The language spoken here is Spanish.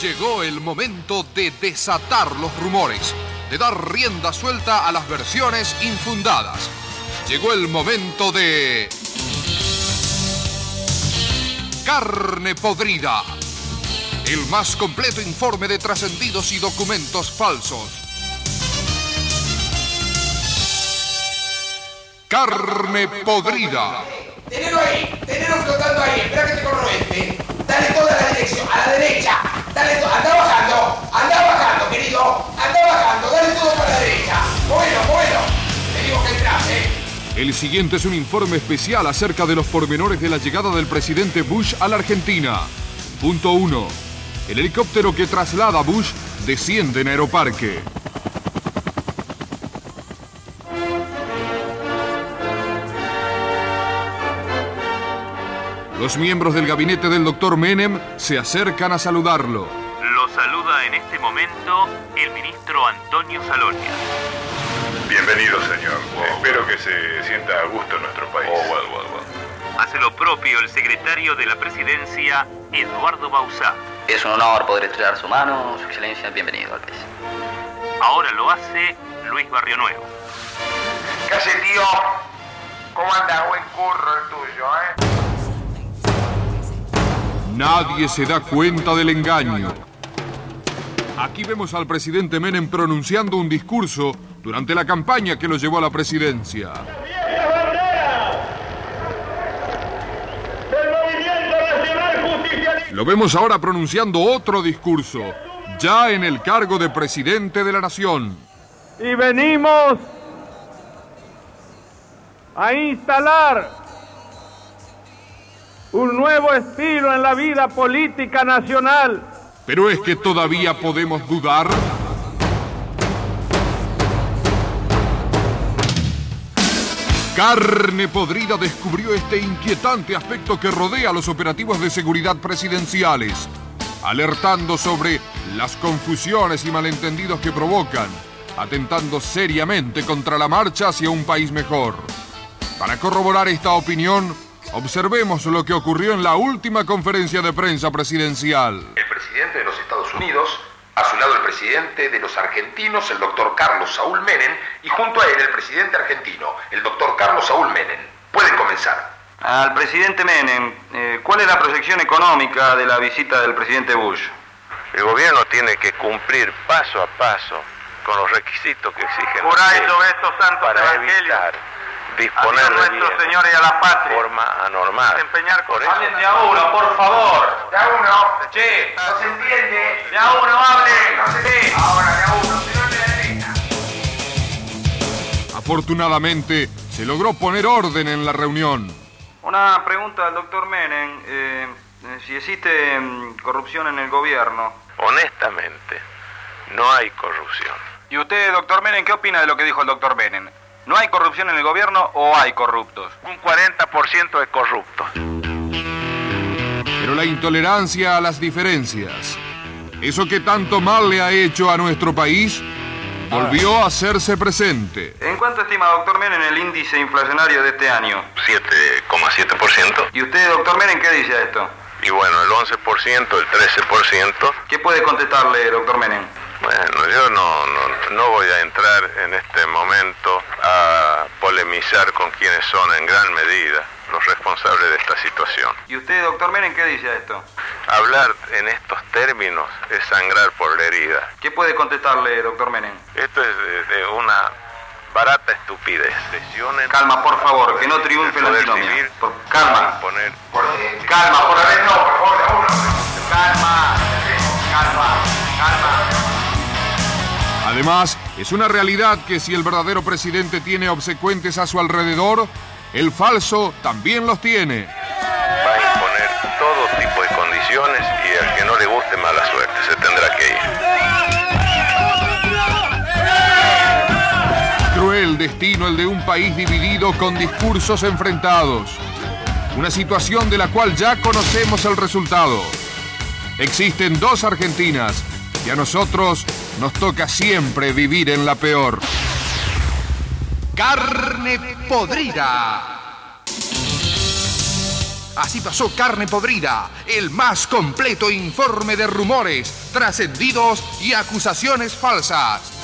Llegó el momento de desatar los rumores, de dar rienda suelta a las versiones infundadas. Llegó el momento de... Carne podrida. El más completo informe de trascendidos y documentos falsos. Carne podrida. Tenelo ahí, tenelo flotando ahí, espera que te corro este. Dale toda la dirección, a la derecha. Dale to- anda bajando, anda bajando, querido. Anda bajando, dale todo para la derecha. Bueno, bueno. Te digo que entras, eh. El siguiente es un informe especial acerca de los pormenores de la llegada del presidente Bush a la Argentina. Punto 1. El helicóptero que traslada a Bush desciende en Aeroparque. Los miembros del gabinete del doctor Menem se acercan a saludarlo. Lo saluda en este momento el ministro Antonio Salonia. Bienvenido, señor. Espero que se sienta a gusto en nuestro país. Hace lo propio el secretario de la presidencia, Eduardo Bauzá. Es un honor poder estrechar su mano, su excelencia, bienvenido al país. Ahora lo hace Luis Barrio Nuevo. ¿Qué hace, tío? ¿Cómo anda? Buen curro el tuyo, eh. Nadie se da cuenta del engaño. Aquí vemos al presidente Menem pronunciando un discurso durante la campaña que lo llevó a la presidencia. Lo vemos ahora pronunciando otro discurso, ya en el cargo de presidente de la nación. y venimos a instalar un nuevo estilo en la vida política nacional. Pero es que todavía podemos dudar. Carne Podrida descubrió este inquietante aspecto que rodea los operativos de seguridad presidenciales, alertando sobre las confusiones y malentendidos que provocan, atentando seriamente contra la marcha hacia un país mejor. Para corroborar esta opinión, observemos lo que ocurrió en la última conferencia de prensa presidencial. El presidente de los Estados Unidos, a su lado el presidente de los argentinos, el doctor Carlos Saúl Menem, y junto a él el presidente argentino, el doctor Carlos Saúl Menem. Pueden comenzar. Al presidente Menem, eh, ¿cuál es la proyección económica de la visita del presidente Bush? El gobierno tiene que cumplir paso a paso con los requisitos que exigen Por ahí leyes sobre estos santos para evangelios. evitar disponer de nuestro bienes Señor y a la patria. forma anormal. Desempeñar Por con- eso, Hablen de a uno, por favor. De a uno. Che, No se entiende. de a uno hable. No se entiende. Ahora de a uno, señor de la derecha. Afortunadamente, se logró poner orden en la reunión. Una pregunta al doctor Menem. eh, eh, si existe mm, corrupción en el gobierno. honestamente, no hay corrupción. ¿Y usted, doctor Menem, qué opina de lo que dijo el doctor Menem? ¿No hay corrupción en el gobierno o hay corruptos? Un 40% de corruptos. Pero la intolerancia a las diferencias, eso que tanto mal le ha hecho a nuestro país, volvió a hacerse presente. ¿En cuánto estima, doctor Menem, el índice inflacionario de este año? 7,7%. ¿Y usted, doctor Menem, qué dice a esto? Y bueno, el 11%, el 13%. ¿Qué puede contestarle, doctor Menem? Bueno, yo no, no, no voy a entrar en este momento polemizar con quienes son en gran medida los responsables de esta situación. ¿Y usted, doctor Menem, qué dice a esto? Hablar en estos términos es sangrar por la herida. ¿Qué puede contestarle, doctor Menem? Esto es de, de una barata estupidez. Lesiones Calma, por favor, que no triunfe la antinomia. civil Por- calma. imponer Calma, por Por no, por favor, uno. Calma. Calma. Calma. Además, es una realidad que si el verdadero presidente tiene obsecuentes a su alrededor, el falso también los tiene. va a imponer todo tipo de condiciones y al que no le guste mala suerte se tendrá que ir. Cruel destino el de un país dividido con discursos enfrentados. Una situación de la cual ya conocemos el resultado. Existen dos Argentinas y a nosotros nos toca siempre vivir en la peor. Carne podrida. Así pasó Carne Podrida, el más completo informe de rumores, trascendidos y acusaciones falsas.